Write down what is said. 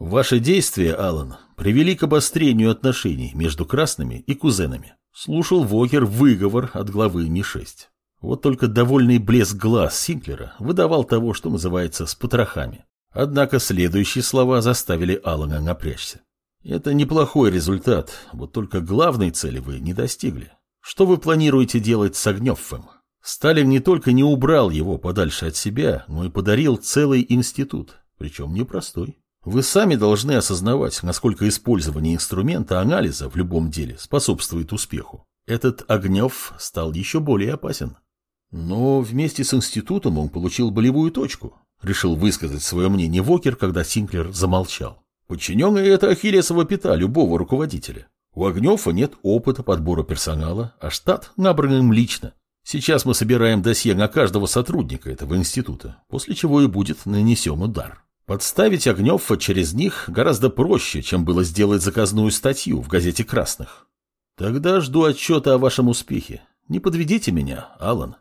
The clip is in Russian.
Ваши действия, Алан, привели к обострению отношений между красными и кузенами. Слушал Вокер выговор от главы Ми-6. Вот только довольный блеск глаз Синклера выдавал того, что называется, с потрохами. Однако следующие слова заставили Алана напрячься. Это неплохой результат, вот только главной цели вы не достигли. Что вы планируете делать с Огневым? Сталин не только не убрал его подальше от себя, но и подарил целый институт, причем непростой. Вы сами должны осознавать, насколько использование инструмента анализа в любом деле способствует успеху. Этот Огнев стал еще более опасен. Но вместе с институтом он получил болевую точку. Решил высказать свое мнение Вокер, когда Синклер замолчал. Подчиненные – это ахиллесова пята любого руководителя. У Огнева нет опыта подбора персонала, а штат набран им лично. Сейчас мы собираем досье на каждого сотрудника этого института, после чего и будет нанесен удар. Подставить Огнева через них гораздо проще, чем было сделать заказную статью в газете «Красных». Тогда жду отчета о вашем успехе. Не подведите меня, Алан.